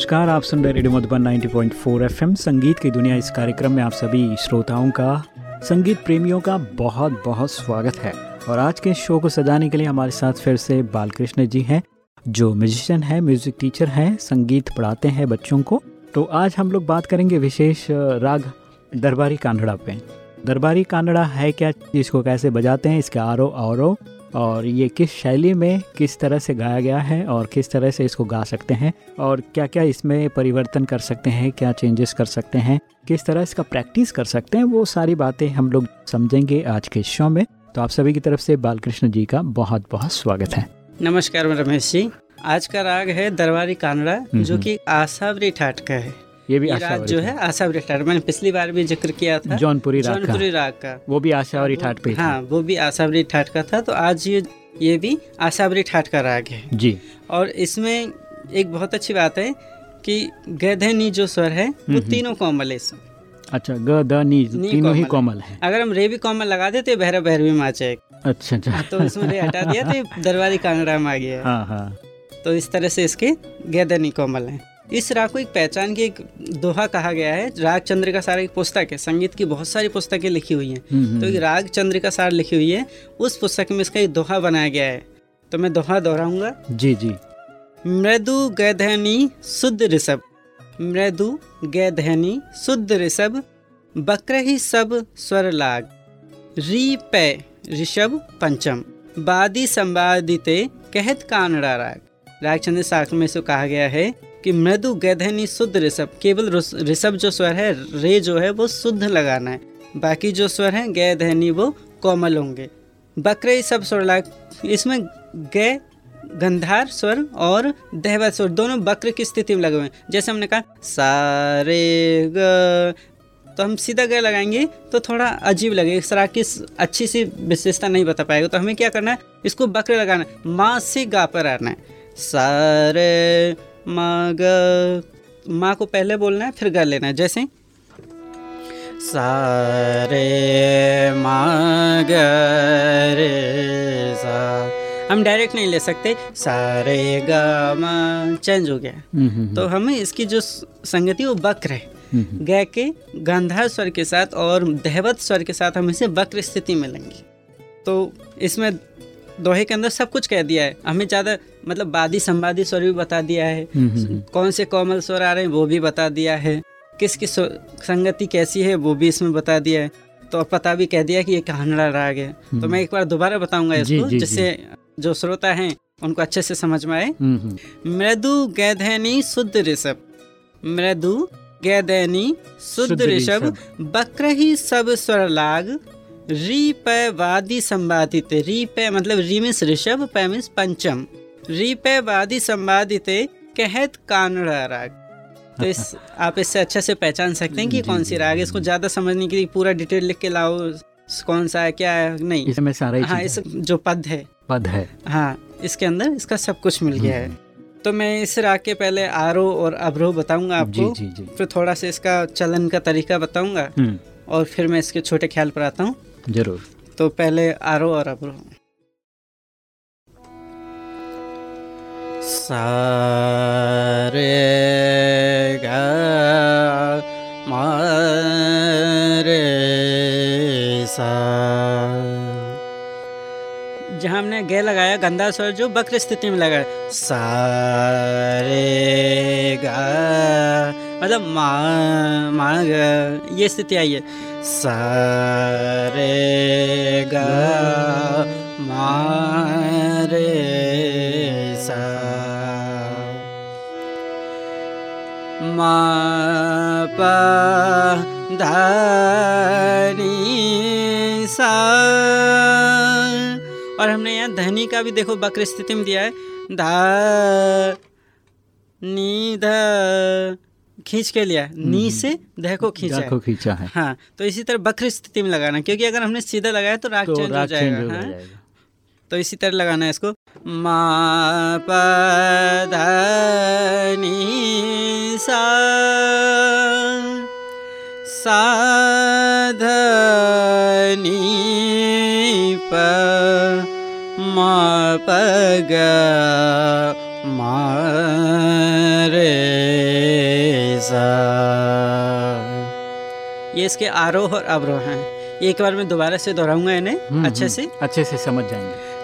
नमस्कार, आप सुन रहे रेडियो मधुबन 90.4 एफएम। संगीत की दुनिया इस कार्यक्रम में आप सभी श्रोताओं का, संगीत प्रेमियों का बहुत बहुत स्वागत है। और आज के शो को सजाने के लिए हमारे साथ फिर से बालकृष्ण जी हैं, जो म्यूजिशियन है, म्यूज़िक टीचर हैं, संगीत पढ़ाते हैं बच्चों को। तो आज हम लोग बात करेंगे विशेष राग दरबारी कांधड़ा पे। दरबारी कांधड़ा है क्या इसको कैसे बजाते हैं, इसके आरो और और ये किस शैली में किस तरह से गाया गया है और किस तरह से इसको गा सकते हैं और क्या क्या इसमें परिवर्तन कर सकते हैं क्या चेंजेस कर सकते हैं किस तरह इसका प्रैक्टिस कर सकते हैं वो सारी बातें हम लोग समझेंगे आज के शो में। तो आप सभी की तरफ़ से बालकृष्ण जी का बहुत बहुत स्वागत है। नमस्कार रमेश जी। आज का राग है दरबारी कानड़ा हम्म, जो हम्म। कि आसावरी ठाट का है। ये भी ये आशा राग जो है आसावरी ठाट मैंने पिछली बार भी ज़िक्र किया था। जौनपुरी राग जौनपुरी राग का। वो भी आशा और ठाट पे हाँ वो भी आसावरी ठाट का था। तो आज ये ये भी आसावरी ठाट का राग है। जी। और इसमें एक बहुत अच्छी बात है कि गधनी जो स्वर है वो तीनों कोमल है अच्छा ग द नी तीनों ही कोमल है। अगर हम रे भी कोमल लगा देते भैरव भैरवी माचे। अच्छा अच्छा। तो इसमें रे हटा दिया तो दरबारी कांगड़ा में आ गया। हाँ हाँ। तो इस तरह से इसके गैदनी कोमल हैं। इस राग को एक पहचान की एक दोहा कहा गया है। राग चंद्रिका सार एक पुस्तक है। संगीत की बहुत सारी पुस्तकें लिखी हुई हैं। हम्म, तो एक राग चंद्रिका सार लिखी हुई है। उस पुस्तक में इसका एक दोहा बनाया गया है। तो मैं दोहा दोहराऊँगा। जी जी। मृदु गैधनी शुद्ध ऋषभ। मृदु गैधनी शुद्ध ऋषभ। बक्र ही सब स्वर लाग। री पै ऋषभ पंचम। बादी संवादिते कहत कानड़ा राग। राग चंद्र शास्त्र में से कहा गया है। कि मृदु गैधनी शुद्ध ऋषभ, केवल ऋषभ जो स्वर है, रे जो है, वो शुद्ध लगाना है। बाकी जो स्वर हैं, गैधनी, वो कोमल होंगे। बकरे सब स्वर लाग, इसमें गे, गंधार स्वर और दहवत स्वर, दोनों वक्र की स्थिति में लगे हुए हैं। जैसे हमने कहा सारे ग तो हम सीधा ग लगाएँगे तो थोड़ा अजीब लगेगा, इस तरह की अच्छी सी विशेषता नहीं बता पाएगा। तो हमें क्या करना है, इसको बकरे लगाना है, माँ से गा पर आना है। सारे माँ ग माँ को पहले बोलना है फिर गा लेना है। जैसे सारे माँ ग रे सा। हम डायरेक्ट नहीं ले सकते। सारे गा मा चेंज हो गया। हम्म, हम्म, तो हमें इसकी जो संगति वो वक्र है। हम्म, हम्म। के गांधार स्वर के साथ और दहवत स्वर के साथ हम इसे वक्र स्थिति में लेंगे। तो इसमें दोहे के अंदर सब कुछ कह दिया है। हमें ज़्यादा मतलब वादी संवादी स्वर भी बता दिया है। हम्म, हम्म, हम्म। कौन से कोमल स्वर आ रहे हैं वो भी बता दिया है। किस किस संगति कैसी है वो भी इसमें बता दिया है। तो पता भी कह दिया कि ये कानड़ा राग है। तो मैं एक बार दोबारा बताऊँगा इसको जिससे जो श्रोता हैं उनको अच्छे से समझ में आए। मृदु गैधनी शुद्ध ऋषभ। मृदु गैधनी शुद्ध ऋषभ। बक्र ही सब स्वर लाग। री पै वादी संवादित। री पै मतलब री मीन्स ऋषभ पै मीन्स पंचम। री पै वादी संवादित कहत कानड़ा राग तो इस आप इससे अच्छे से पहचान सकते हैं कि कौन सी राग है। इसको ज़्यादा समझने के लिए पूरा डिटेल लिख के लाओ कौन सा है क्या है नहीं। इसमें सारा ही हाँ इस जो पद है। पद है। हाँ इसके अंदर इसका सब कुछ मिल गया है। हम्म। तो मैं इस राग के पहले आरोह और अवरोह बताऊँगा आपको। जी जी। जी। फिर थोड़ा सा इसका चलन का तरीका बताऊँगा। हम्म। और फिर मैं इसके छोटे ख्याल पर आता हूँ। ज़रूर। तो पहले आरोह और अवरोह सारे गा सा जहाँ हमने गे लगाया, गंदा स्वर जो वक्र स्थिति में लगाया। सारे गा मतलब मा मा ये स्थिति आई है। सारे गा मा रे सा पा धा नी सा और हमने यहाँ धनी का भी देखो वक्र स्थिति में दिया है। धा नी ध खींच के लिया नी से ध को खींचा को है। खींचा है। हाँ तो इसी तरह वक्र स्थिति में लगाना। क्योंकि अगर हमने सीधा लगाया तो राग तो चेंज हो जाएगा हाँ? जाएगा। तो इसी तरह लगाना है इसको। मा प ध नी सा सा प मा प ग मा रे सा। ये इसके आरोह और अवरोह हैं। एक बार मैं दोबारा से दोहराऊँगा इन्हें। हम्म, अच्छे हम्म, से। अच्छे से समझ जाएँगे।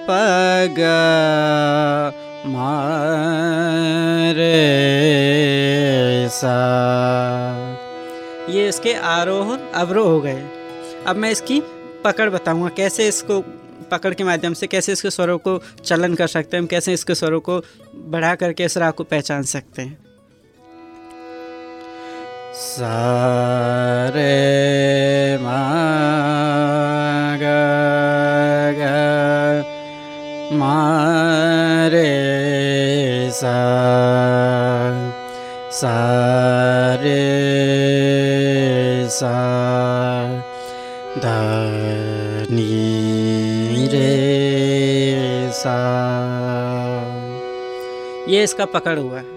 पग मारे सा। ये इसके आरोह अवरोह हो गए। अब मैं इसकी पकड़ बताऊँगा, कैसे इसको पकड़ के माध्यम से कैसे इसके स्वरों को चलन कर सकते हैं, हम कैसे इसके स्वरों को बढ़ा करके इस राग को पहचान सकते हैं। सारे मा गा गा मारे सा सारे सा धनी रे सा ये इसका पकड़ हुआ है।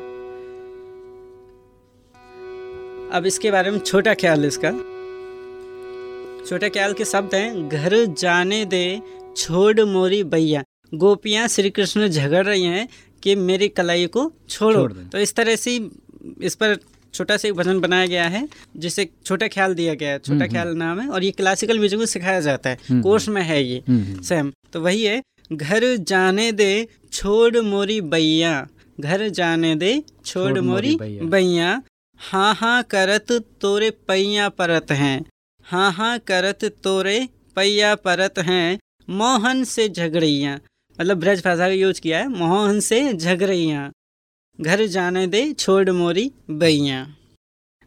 अब इसके बारे में छोटा ख्याल इसका। छोटा ख्याल के शब्द हैं, घर जाने दे, छोड़ मोरी बैया गोपियाँ श्री कृष्ण झगड़ रही हैं कि मेरी कलाई को छोड़ो। छोड़ तो इस तरह से इस पर छोटा सा एक भजन बनाया गया है जिसे छोटा ख्याल दिया गया है। छोटा ख्याल नाम है और ये क्लासिकल म्यूज़िक में सिखाया जाता है। हम्म, कोर्स में है ये। Hmm, hmm, same. तो वही है घर जाने दे छोड़ मोरी बैया। घर जाने दे छोड़ छोड़ मोरी। बैया। हाँ हाँ करत तोरे पैया परत हैं। हाँ हाँ करत तोरे पैया परत हैं। मोहन से झगड़ैया। मतलब ब्रज भाषा का यूज़ किया है, मोहन से झगड़ैया घर जाने दे, छोड़ मोरी बैया।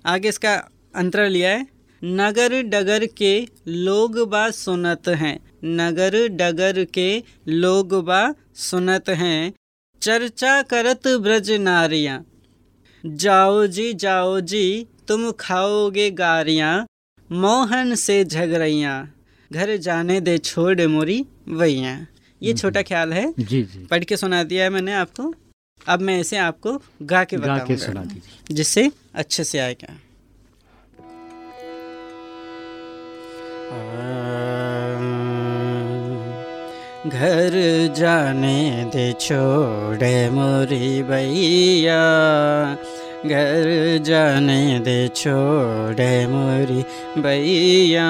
आगे इसका अंतर लिया है, नगर डगर के लोग बा सुनत हैं। नगर डगर के लोग बा सुनत हैं। चर्चा करत ब्रज नारियाँ। जाओ जी जाओ जी, तुम खाओगे गारियाँ। मोहन से झगड़ैया घर जाने दे, छोड़ मोरी वैया ये छोटा ख्याल है। जी जी। पढ़ के सुना दिया है मैंने आपको। अब मैं इसे आपको गा के गा के सुना दीजिए। जिससे अच्छे से आएगा। घर जाने दे छोड़े मोरी भैया। घर जाने दे छोड़े मोरी भैया।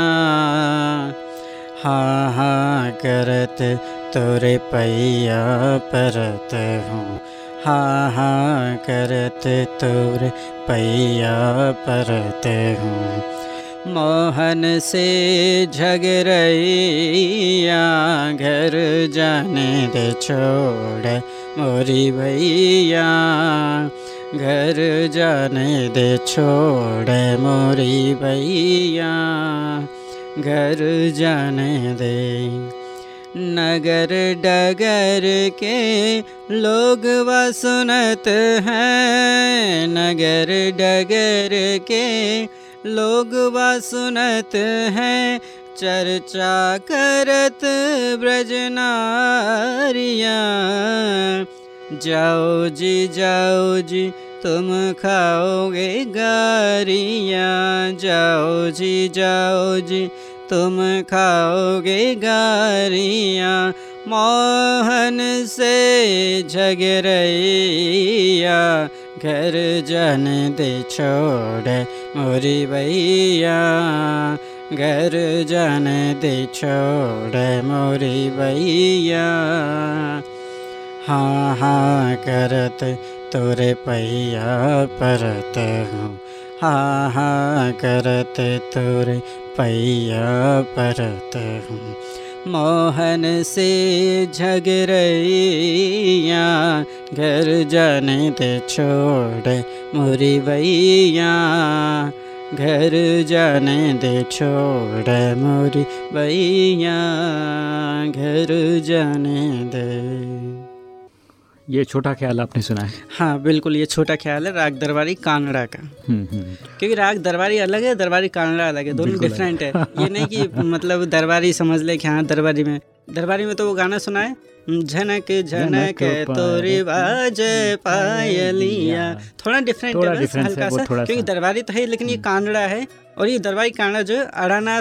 हाँ हाँ करत तोरे पैया परत हूँ। हाँ हाँ करत तोरे पैया परत हूँ। मोहन से झगड़ैया घर जाने दे छोड़ मोरी भैया। घर जाने दे छोड़ मोरी भैया। घर जाने दे नगर डगर के लोग व सुनत हैं। नगर डगर के लोग व सुनत हैं। चर्चा करत ब्रजनारिया जाओ जी जाओ जी तुम खाओगे गारियाँ। जाओ जी जाओ जी तुम खाओगे गारियाँ, मोहन से झगड़ैया घर जन दे छोड़ मोरी भैया, घर जन दे छोड़ मोरी भैया। हाँ हाँ करत तोरे पैया परत हूँ। हाँ हाँ करत तोरे पैया परत। हूँ मोहन से झगड़ैया घर जाने दे छोड़ मोरी भैया घर जाने दे छोड़ मोरी भैया घर जाने दे ये छोटा ख्याल आपने सुना है? हाँ बिल्कुल ये छोटा ख्याल है राग दरबारी कांगड़ा का। हम्म, हम्म। क्योंकि राग दरबारी अलग है दरबारी कांगड़ा अलग है दोनों डिफरेंट है। ये नहीं कि मतलब दरबारी समझ ले कि हाँ दरबारी में दरबारी में तो वो गाना सुना है? झनक झनक तोरी बाज पायलिया थोड़ा डिफरेंट है है, हल्का सा। क्योंकि दरबारी तो है लेकिन ये कांगड़ा है और ये दरबारी कांगड़ा जो अड़ाना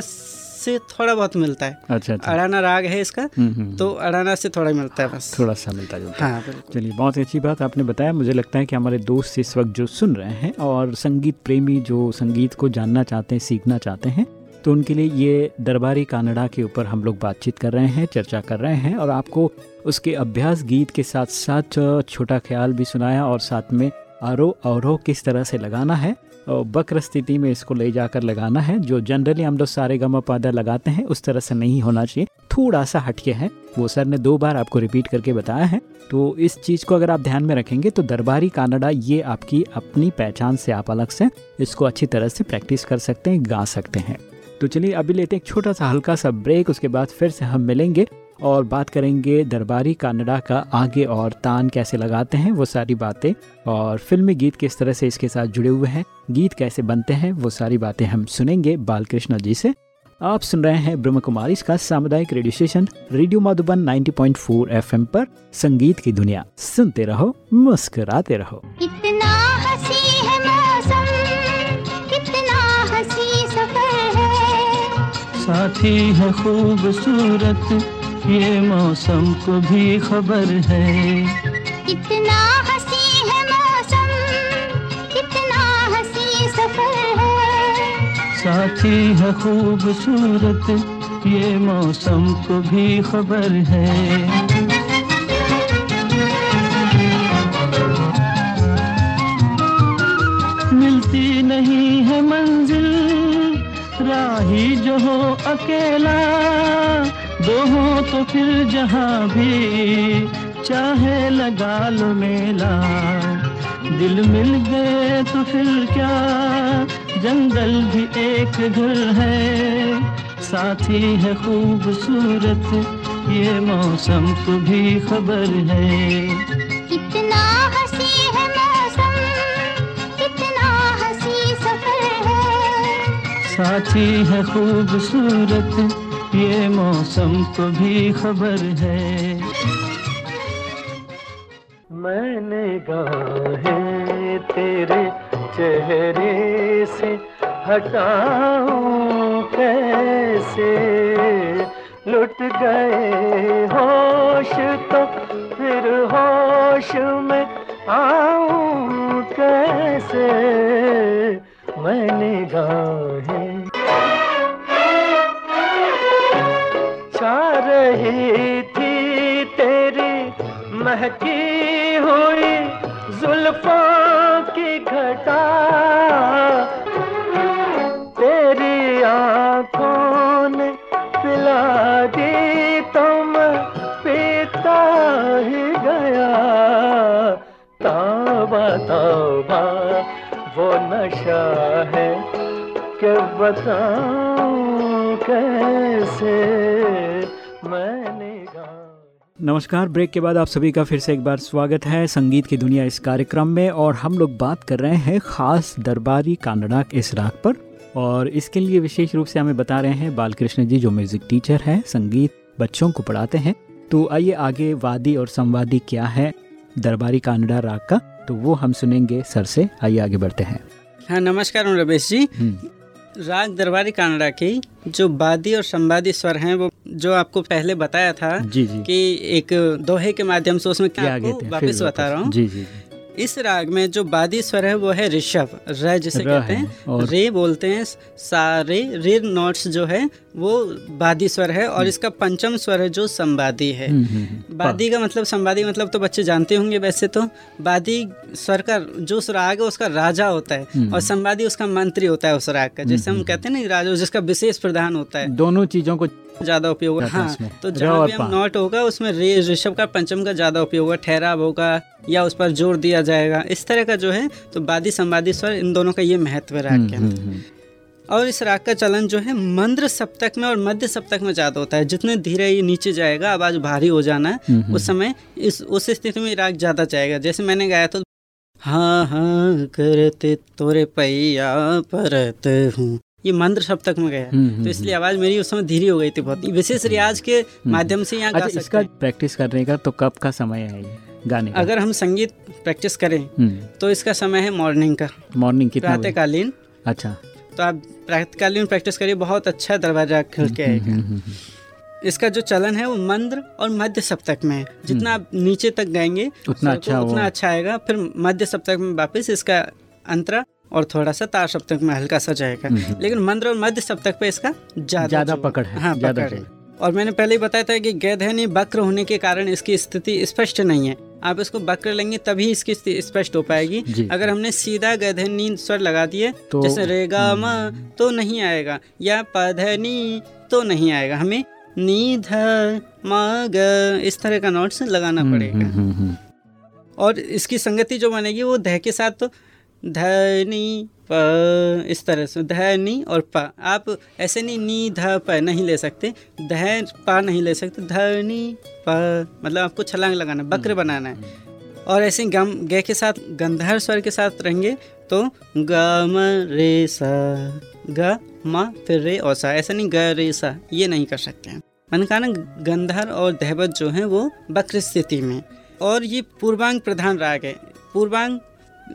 से थोड़ा बहुत मिलता है। अच्छा अच्छा। अड़ाना राग है इसका हम्म, हम्म, तो अड़ाना से थोड़ा मिलता है बस। थोड़ा सा मिलता जुलता है। चलिए बहुत अच्छी बात आपने बताया। मुझे लगता है कि हमारे दोस्त इस वक्त जो सुन रहे हैं और संगीत प्रेमी जो संगीत को जानना चाहते हैं सीखना चाहते हैं तो उनके लिए ये दरबारी कानड़ा के ऊपर हम लोग बातचीत कर रहे हैं चर्चा कर रहे हैं और आपको उसके अभ्यास गीत के साथ साथ छोटा ख्याल भी सुनाया और साथ में आरोह अवरोह किस तरह से लगाना है बक्र स्थिति में इसको ले जाकर लगाना है। जो जनरली हम लोग सारे गमा पादा लगाते हैं, उस तरह से नहीं होना चाहिए। थोड़ा सा हटके है। वो सर ने दो बार आपको रिपीट करके बताया है। तो इस चीज़ को अगर आप ध्यान में रखेंगे तो दरबारी कानड़ा ये आपकी अपनी पहचान से आप अलग से इसको अच्छी तरह से प्रैक्टिस कर सकते हैं, गा सकते हैं। तो चलिए अभी लेते हैं एक छोटा सा हल्का सा ब्रेक उसके बाद फिर से हम मिलेंगे। और बात करेंगे दरबारी कानड़ा का आगे और तान कैसे लगाते हैं वो सारी बातें। और फिल्मी गीत किस तरह से इसके साथ जुड़े हुए हैं गीत कैसे बनते हैं वो सारी बातें हम सुनेंगे बालकृष्ण जी से। आप सुन रहे हैं ब्रह्म कुमारी का सामुदायिक radio station radio Madhuban 90.4 FM पर संगीत की दुनिया। सुनते रहो मुस्कुराते रहो। कितना हँसी है मौसम कितना हँसी सफ़र है। साथी है खूबसूरत ये मौसम को भी खबर है। कितना हसी है मौसम कितना हसी सफ़र है। साथी है खूबसूरत ये मौसम को भी खबर है। मिलती नहीं है मंजिल राही जो हो अकेला दो हो तो फिर जहाँ भी चाहे लगा लो मेला। दिल मिल गए तो फिर क्या जंगल भी एक घर है। साथी है खूबसूरत ये मौसम को भी खबर है। कितना हँसी है मौसम कितना हँसी सफ़र है। साथी है खूबसूरत ये मौसम को भी खबर है। मैंने गाहे तेरे चेहरे से, हटाऊं कैसे? लुट गए होश तो फिर होश में आऊँ कैसे? मैंने गाहे थी तेरी महकी हुई जुल्फों की घटा। तेरी आँखों ने पिला दी, तुम पीता ही गया। तौबा तौबा, वो नशा है कि बताऊँ कैसे? नमस्कार। ब्रेक के बाद आप सभी का फिर से एक बार स्वागत है संगीत की दुनिया इस कार्यक्रम में और हम लोग बात कर रहे हैं खास दरबारी कानड़ा के इस राग पर। और इसके लिए विशेष रूप से हमें बता रहे हैं बालकृष्ण जी जो म्यूज़िक टीचर हैं संगीत बच्चों को पढ़ाते हैं। तो आइए आगे वादी और संवादी क्या है दरबारी कानड़ा राग का तो वो हम सुनेंगे सर से। आइए आगे बढ़ते हैं। हाँ नमस्कार रमेश जी। हम्म, राग दरबारी कानड़ा की जो वादी और संवादी स्वर हैं वो जो आपको पहले बताया था जी जी। कि एक दोहे के माध्यम से उसमें क्या वापस बता रहा हूँ। जी जी। इस राग में जो वादी स्वर है वो है ऋषभ। र जिसे कहते हैं और- रे बोलते हैं सारे रे नोट्स जो है वो वादी स्वर है और इसका पंचम स्वर है जो संवादी है। हम्म, हम्म, हम्म, वादी का मतलब संवादी मतलब तो बच्चे जानते होंगे वैसे तो। वादी स्वर का जो उस राग है उसका राजा होता है हम्म। और संवादी उसका मंत्री होता है उस राग का। जैसे हम कहते हैं ना राजा जिसका विशेष प्रधान होता है। दोनों चीज़ों को ज़्यादा उपयोग रहता है तो जहाँ भी हम नॉट होगा उसमें रे ऋषभ का पंचम का ज़्यादा उपयोग होगा ठहराव होगा या उस पर ज़ोर दिया जाएगा। इस तरह का जो है तो वादी संवादी स्वर इन दोनों का ये महत्व राग के हम्म, अंदर। हम्म, हम्म। और इस राग का चलन जो है मंद्र सप्तक में और मध्य सप्तक में ज़्यादा होता है। जितने धीरे ये नीचे जाएगा आवाज़ भारी हो जाना हम्म, उस समय इस उस स्थिति में राग ज़्यादा जाएगा। जैसे मैंने गाया तो हाँ हाँ करते तोरे पैया परत हूँ। ये मंद्र सप्तक में गया। हम्म, हम्म, तो इसलिए आवाज़ मेरी उस समय धीरे हो गई थी बहुत। विशेष रियाज के माध्यम से यहाँ अच्छा इसका प्रैक्टिस करने का तो कब का समय है ये गाने का? अगर हम संगीत प्रैक्टिस करें हम्म, तो इसका समय है मॉर्निंग का। मॉर्निंग कितना प्रातःकालीन। अच्छा। तो आप प्रातःकालीन प्रैक्टिस करिए बहुत अच्छा दरवाज़ा खुल के आएगा। हम्म, हम्म, हम्म, इसका जो चलन है वो मंद्र और मध्य सप्तक में है। जितना आप नीचे तक गाएँगे हम्म। उतना अच्छा उतना अच्छा आएगा। फिर मध्य सप्तक में वापस इसका अंतरा और थोड़ा सा तार सप्तक में हल्का सा जाएगा। हम्म, लेकिन मंद्र और मध्य सप्तक पे इसका ज़्यादा पकड़ है, हाँ ज़्यादा है। और मैंने पहले ही बताया था कि गैधनी वक्र होने के कारण इसकी स्थिति स्पष्ट नहीं है। आप इसको वक्र लेंगे तभी इसकी स्थिति स्पष्ट हो पाएगी। अगर हमने सीधा गैधनी स्वर लगा दिए तो- जैसे रेगा म तो नहीं आएगा या पधनी तो नहीं आएगा। हमें नी ध म ग इस तरह का नोट्स लगाना हम्म, पड़ेगा। हम्म, हम्म, हम्म, और इसकी संगति जो बनेगी वो दह के साथ तो धनी प इस तरह से धनी और प। आप ऐसे नहीं नी ध प नहीं ले सकते। ध पा नहीं ले सकते। धनी प मतलब आपको छलांग लगाना बक्र बनाना है। और ऐसे गम गे के साथ गंधर्व स्वर के साथ रहेंगे तो ग म रे सा ग म फिर रे और सा। ऐसा नहीं ग रे सा ये नहीं कर सकते हैं। मैंने कहा ना गंधर और दहबत जो है वो वक्र स्थिति में। और ये पूर्वांग प्रधान राग है। पूर्वांग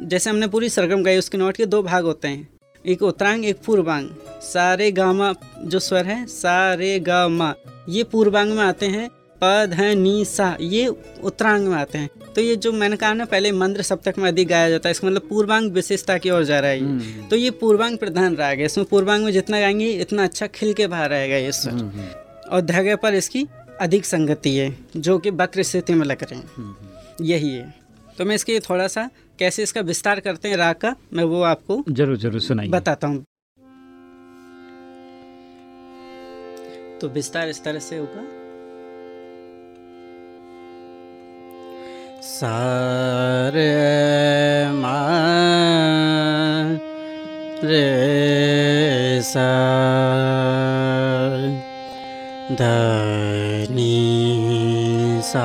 जैसे हमने पूरी सरगम गाई उसके नोट के दो भाग होते हैं। एक उत्तरांग एक पूर्वांग। सारे गामा जो स्वर है सारे गामा। ये पूर्वांग में आते हैं प है नी सा। ये उत्तरांग में आते हैं। तो ये जो मैंने कहा ना पहले मंत्र सप्तक में अधिक गाया जाता है इसका मतलब पूर्वांग विशेषता की ओर जा रहा है ये। हम्म, तो ये पूर्वांग प्रधान राग है। इसमें पूर्वांग में जितना गाएँगे इतना अच्छा खिल के बाहर आएगा ये स्वर। हम्म, हम्म, और धागे पर इसकी अधिक संगति है जो कि वक्र स्थिति में लग रहे हैं। यही है। तो मैं इसके थोड़ा सा कैसे इसका विस्तार करते हैं राग का मैं वो आपको ज़रूर ज़रूर सुनाइए। बताता हूँ। तो विस्तार इस तरह से होगा। सारे मा रे सा धनी सा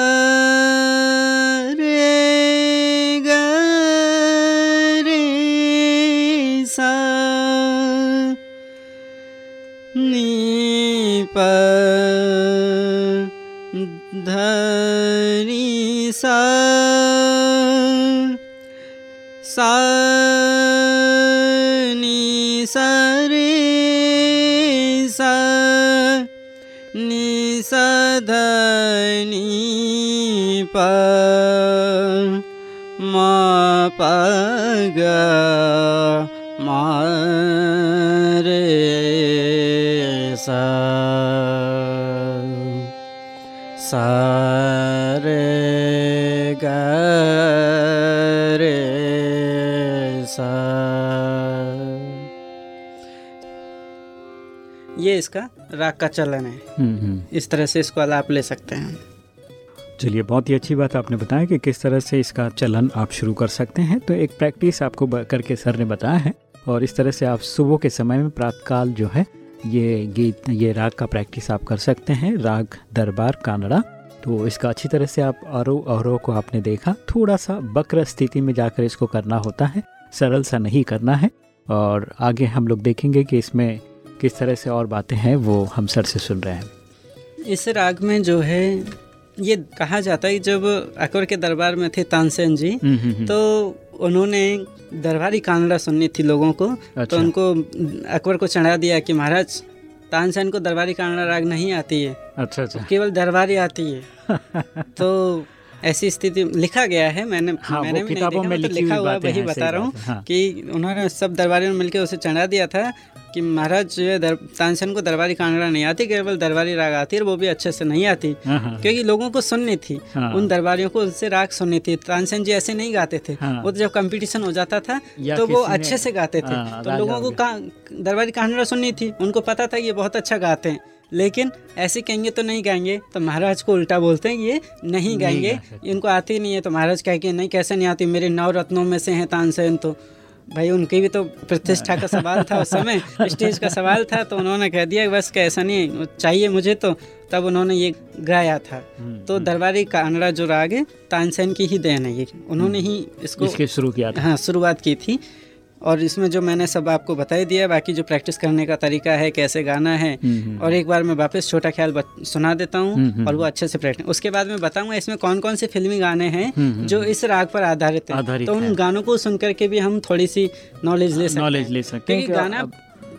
सा सा नी सा रे सा नी सा ध नी प म प ग म रे सा सा इसका राग का चलन है। हम्म, हम्म। इस तरह से इसको आलाप ले सकते हैं। चलिए बहुत ही अच्छी बात आपने बताया कि किस तरह से इसका चलन आप शुरू कर सकते हैं। तो एक प्रैक्टिस आपको करके सर ने बताया है और इस तरह से आप सुबह के समय में प्रातकाल जो है ये गीत ये राग का प्रैक्टिस आप कर सकते हैं। राग दरबार कानड़ा तो इसका अच्छी तरह से आप आरोह अवरोह को आपने देखा। थोड़ा सा वक्र स्थिति में जाकर इसको करना होता है। सरल सा नहीं करना है। और आगे हम लोग देखेंगे कि इसमें किस तरह से और बातें हैं वो हम सर से सुन रहे हैं इस राग में जो है ये कहा जाता है जब अकबर के दरबार में थे तानसेन जी हम्म, हम्म, हम्म। तो उन्होंने दरबारी कानड़ा सुननी थी लोगों को अच्छा। तो उनको अकबर को चढ़ा दिया कि महाराज तानसेन को दरबारी कानड़ा राग नहीं आती है अच्छा अच्छा केवल दरबारी आती है तो ऐसी स्थिति लिखा गया है मैंने हाँ, मैंने भी किताबों में तो लिखी लिखा हुआ वही बता रहा हूँ हाँ। कि उन्होंने सब दरबारियों ने मिलकर उसे चढ़ा दिया था कि महाराज जो है दर, तानसेन को दरबारी कांगड़ा नहीं आती केवल दरबारी राग आती और वो भी अच्छे से नहीं आती हाँ, हाँ। क्योंकि लोगों को सुननी थी हाँ। उन दरबारियों को उनसे राग सुननी थी तानसेन जी ऐसे नहीं गाते थे। वो तो जब कंपटीशन हो जाता था तो वो अच्छे से गाते थे तो लोगों को। दरबारी कांगड़ा सुननी थी उनको पता था ये बहुत अच्छा गाते हैं लेकिन ऐसे कहेंगे तो नहीं गाएँगे। तो महाराज को उल्टा बोलते हैं ये नहीं गाएँगे। इनको आती नहीं है। तो महाराज कहेंगे नहीं कैसे नहीं आती? मेरे नौ रत्नों में से हैं तानसेन तो भाई उनकी भी तो प्रतिष्ठा का सवाल था उस समय स्टेज का सवाल था तो उन्होंने कह दिया बस कैसा नहीं चाहिए मुझे तो। तब उन्होंने ये गाया था। हम्म, तो दरबारी कांगड़ा जो राग है तानसेन की ही देन है ये। उन्होंने ही इसको शुरू किया था। हाँ शुरुआत की थी। और इसमें जो मैंने सब आपको बताई ही दिया बाकी जो प्रैक्टिस करने का तरीका है कैसे गाना है हम्म, हम्म। और एक बार मैं वापस छोटा ख्याल बत- सुना देता हम्म, हूँ हम्म। और वो अच्छे से प्रैक्टिस उसके बाद मैं बताऊँगा इसमें कौन कौन से फिल्मी गाने हैं हम्म, जो इस राग पर आधारित है तो उन गानों को सुन करके भी हम थोड़ी सी नॉलेज ले सकते हैं नॉलेज ले सकते हैं गाना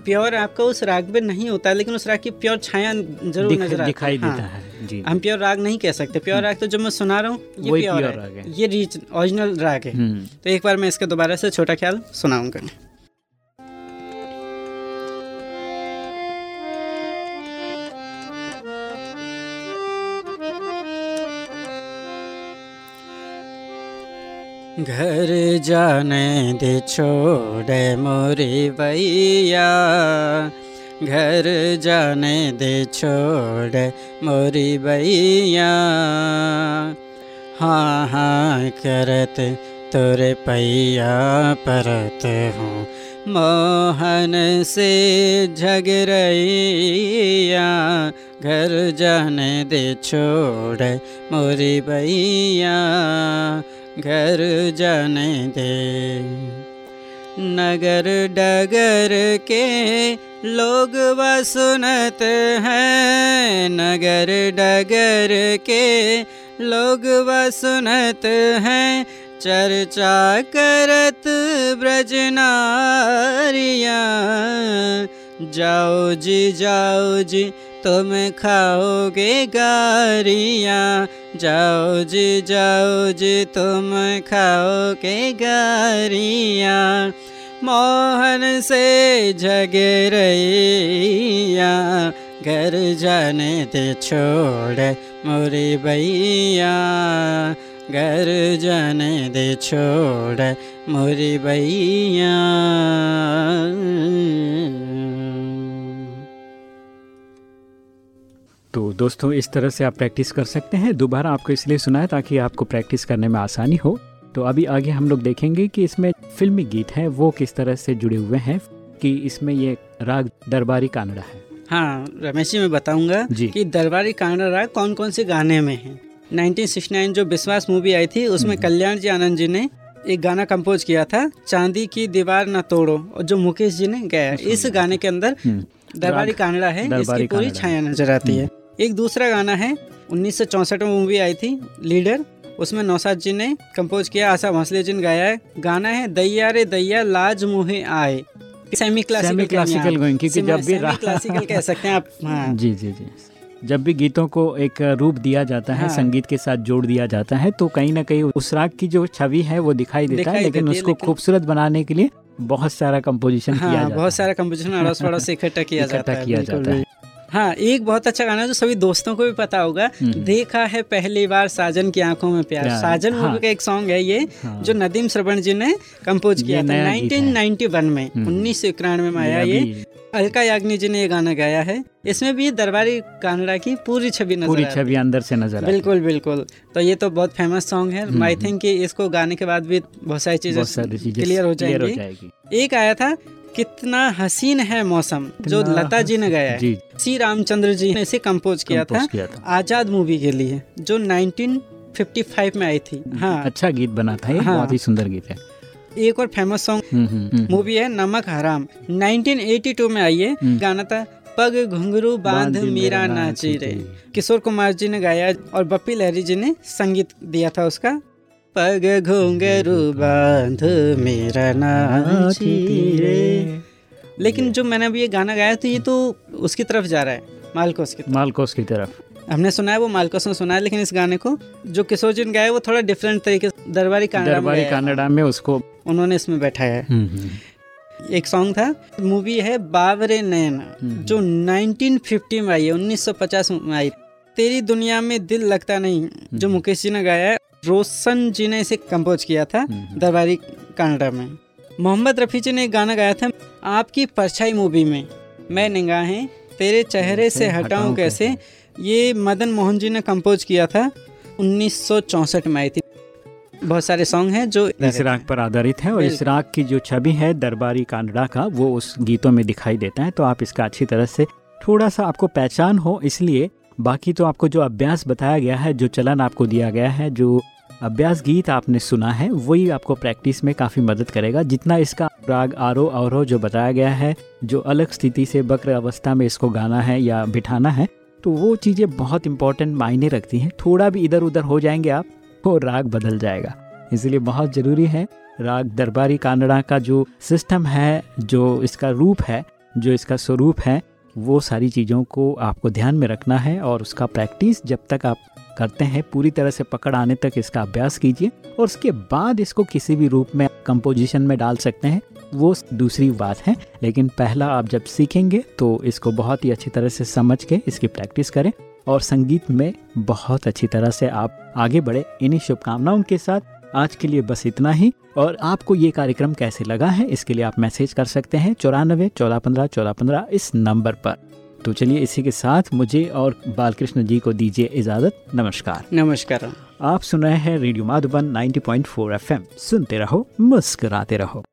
प्योर आपका उस राग में नहीं होता है लेकिन उस राग की प्योर छाया ज़रूर दिख- नज़र आती है। दिखाई हाँ। देता है। जी हम प्योर राग नहीं कह सकते। प्योर राग तो जो मैं सुना रहा हूँ ये प्योर, प्योर है। राग है। ये रीच ओरिजिनल राग है। हम्म, तो एक बार मैं इसका दोबारा से छोटा ख्याल सुनाऊँगा। घर जाने दे छोड़े मोरी भैया। घर जाने दे छोड़े मोरी भैया। हाँ हाँ करत तोरे पैया परत हूँ। मोहन से झगड़ैया घर जाने दे छोड़े मोरी भैया। घर जाने दे। नगर डगर के लोग सुनत हैं। नगर डगर के लोग सुनत हैं। चर्चा करत ब्रजनारिया जाओ जी जाओ जी, तुम खाओगे गारियाँ। जाओ जी जाओ जी, तुम खाओगे गारियाँ। मोहन से झगड़ैया घर जाने दे छोड़ मोरी भैया। घर जाने दे छोड़ मोरी भैया। तो दोस्तों इस तरह से आप प्रैक्टिस कर सकते हैं। दोबारा आपको इसलिए सुनाया ताकि आपको प्रैक्टिस करने में आसानी हो। तो अभी आगे हम लोग देखेंगे कि इसमें फिल्मी गीत हैं। वो किस तरह से जुड़े हुए हैं कि इसमें ये राग दरबारी कानड़ा है। हाँ रमेश जी मैं बताऊँगा। कि दरबारी कांगड़ा राग कौन कौन से गाने में है। 1969 जो विश्वास मूवी आई थी उसमें कल्याण जी आनंद जी ने एक गाना कंपोज किया था चांदी की दीवार न तोड़ो और जो मुकेश जी ने गाया। इस गाने के अंदर हम्म, दरबारी कांगड़ा है इसकी पूरी छाया नज़र आती है। एक दूसरा गाना है उन्नीस में मूवी आई थी लीडर। उसमें नौसाद जी ने कंपोज किया आशा भोसले जी ने गाया है। गाना है दैया रे दैया लाज मुहे आए। सेमी क्लासिकल classical going, क्योंकि जब भी क्लासिकल कह सकते हैं आप हाँ। जी जी जी। जब भी गीतों को एक रूप दिया जाता है हाँ। संगीत के साथ जोड़ दिया जाता है तो कहीं ना कहीं उस राग की जो छवि है वो दिखाई देता दिखाई है लेकिन उसको खूबसूरत बनाने के लिए बहुत सारा कंपोजिशन किया हाँ जाता बहुत सारा कंपोजिशन अड़ोस पड़ोस से इकट्ठा किया जाता है किया जाता है। हाँ एक बहुत अच्छा गाना है जो सभी दोस्तों को भी पता होगा हम्म। देखा है पहली बार साजन की आँखों में प्यार साजन हाँ। का एक सॉन्ग है ये हाँ। जो नदीम श्रवण जी ने कंपोज किया था नया गीत है। 1991 में हम्म। उन्नीस सौ इक्यानवे में आया ये अलका याग्नि जी ने ये गाना गाया है इसमें भी दरबारी कानड़ा की पूरी छवि नज़र पूरी छवि अंदर से नज़र बिल्कुल बिल्कुल तो ये तो बहुत फ़ेमस सॉन्ग है आई हम्म। थिंक कि इसको गाने के बाद भी बहुत सारी चीज़ें क्लियर हो जाएगी एक आया था कितना हसीन है मौसम जो लता जी ने गाया है। सी रामचंद्र जी ने इसे कंपोज किया था किया था। आज़ाद मूवी के लिए जो 1955 में आई थी। हाँ। अच्छा गीत बना था ये हाँ। बहुत ही सुंदर गीत है। एक और फ़ेमस सॉन्ग। मूवी है नमक हराम। 1982 में आई है हम्म। गाना था पग घुंघरू बाँध मीरा नाची रे। किशोर कुमार जी ने गाया और बप्पी लहरी जी ने संगीत दिया था उसका। पग घुंघरू बाँध मेरा नाची रे। लेकिन जो मैंने अभी ये गाना गाया तो ये तो उसकी तरफ़ जा रहा है मालकोस की तरफ़। मालकोस की तरफ़। हमने सुना है वो मालकोस ने सुना है लेकिन इस गाने को जो किशोर जी ने गाया वो थोड़ा डिफरेंट तरीके से दरबारी कानड़ा में दरबारी। कन्नड़ा में उसको उन्होंने इसमें बैठाया है। हम्म, हम्म, एक सॉन्ग था मूवी है बावरे नैना हम्म। जो 1950 में आई है 1950 में आई। तेरी दुनिया में दिल लगता नहीं जो। मुकेश जी ने गाया है रोशन जी ने इसे कंपोज किया था हम्म। दरबारी कन्नड़ा में। मोहम्मद रफ़ी जी ने एक गाना गाया था आपकी परछाई मूवी में। मैं निगाहें तेरे चेहरे से हटाऊं कैसे? ये मदन मोहन जी ने कंपोज किया था 1964 में आई थी। बहुत सारे सॉन्ग हैं जो इस राग पर आधारित है और इस राग की जो छवि है दरबारी कानड़ा का वो उस गीतों में दिखाई देता है तो आप इसका अच्छी तरह से थोड़ा सा आपको पहचान हो इसलिए बाकी तो आपको जो अभ्यास बताया गया है, जो चलन आपको दिया गया है, जो अभ्यास गीत आपने सुना है, वही आपको प्रैक्टिस में काफ़ी मदद करेगा। जितना इसका राग आरो अवरोह जो बताया गया है, जो अलग स्थिति से वक्र अवस्था में इसको गाना है या बिठाना है तो वो चीज़ें बहुत इंपॉर्टेंट मायने रखती हैं। थोड़ा भी इधर उधर हो जाएँगे आप वो राग बदल जाएगा। इसलिए बहुत ज़रूरी है, राग दरबारी कानड़ा का जो सिस्टम है, जो इसका रूप है, जो इसका स्वरूप है वो सारी चीज़ों को आपको ध्यान में रखना है और उसका प्रैक्टिस जब तक आप करते हैं, पूरी तरह से पकड़ आने तक इसका अभ्यास कीजिए और उसके बाद इसको किसी भी रूप में कंपोजिशन में डाल सकते हैं। वो दूसरी बात है, लेकिन पहला आप जब सीखेंगे तो इसको बहुत ही अच्छी तरह से समझ के इसकी प्रैक्टिस करें और संगीत में बहुत अच्छी तरह से आप आगे बढ़े। इन्हीं शुभकामनाओं के साथ आज के लिए बस इतना ही और आपको ये कार्यक्रम कैसे लगा है इसके लिए आप मैसेज कर सकते हैं चौरानबे चौदह पंद्रह चौदह पंद्रह इस नंबर पर। तो चलिए इसी के साथ मुझे और बालकृष्ण जी को दीजिए इजाज़त। नमस्कार। नमस्कार। आप सुन रहे हैं रेडियो माधुबन 90.4 एफएम। सुनते रहो मुस्कुराते रहो।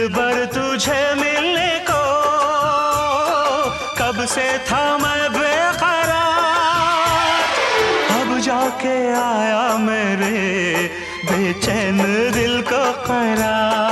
दिल भर तुझे मिलने को, कब से था मैं बेकरार? अब जाके आया मेरे बेचैन दिल को करार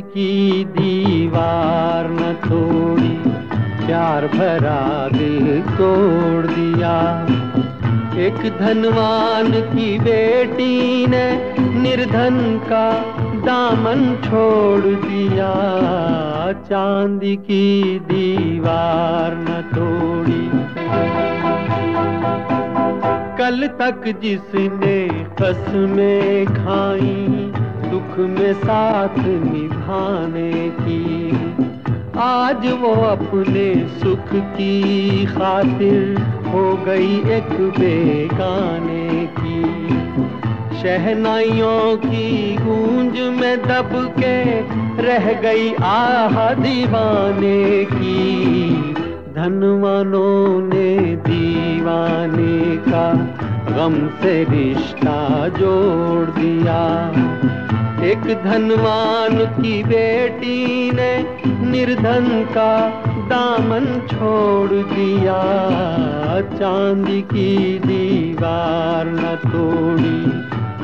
की दीवार न तोड़ी, प्यार भरा दिल तोड़ दिया। एक धनवान की बेटी ने निर्धन का दामन छोड़ दिया। चांदी की दीवार न तोड़ी। कल तक जिसने कसमें खाई दुख में साथ निभाने की। आज वो अपने सुख की खातिर हो गई एक बेगाने की। शहनाइयों की गूंज में दब के रह गई आह दीवाने की। धनवानों ने दीवाने का गम से रिश्ता जोड़ दिया। एक धनवान की बेटी ने निर्धन का दामन छोड़ दिया। चांदी की दीवार न तोड़ी,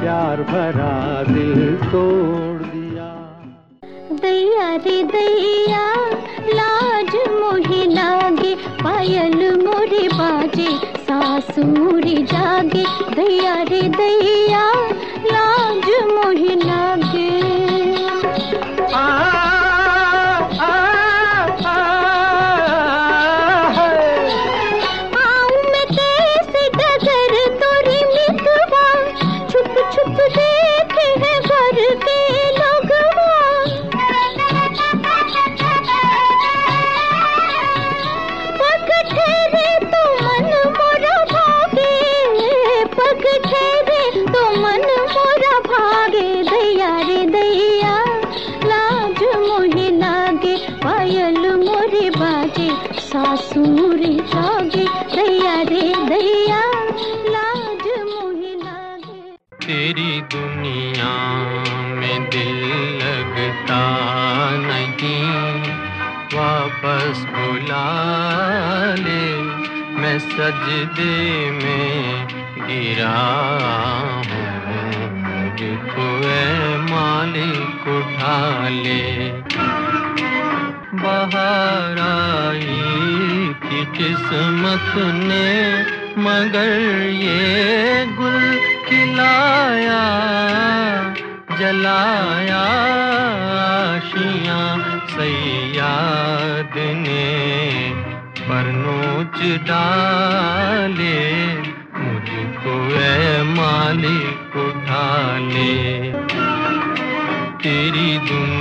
प्यार भरा दिल तोड़ दिया। दैया रे दैया, लाज मोहे लागे, पायल मोरे बाजे। सासु मोरे जागे दैया रे दैया लाज मोहि लागे। आ, रे दैया, लाज मोहि लागे। तेरी दुनिया में दिल लगता नहीं, वापस बुला ले, मैं सजदे में गिरा हूँ मालिक उठा ले। बाहर आई थी किस्मत ने मगर ये गुल खिलाया, जलाया आशियाँ सैयाद ने। पर नोच डाले, मुझको ऐ मालिक उठा ले। तेरी दुनिया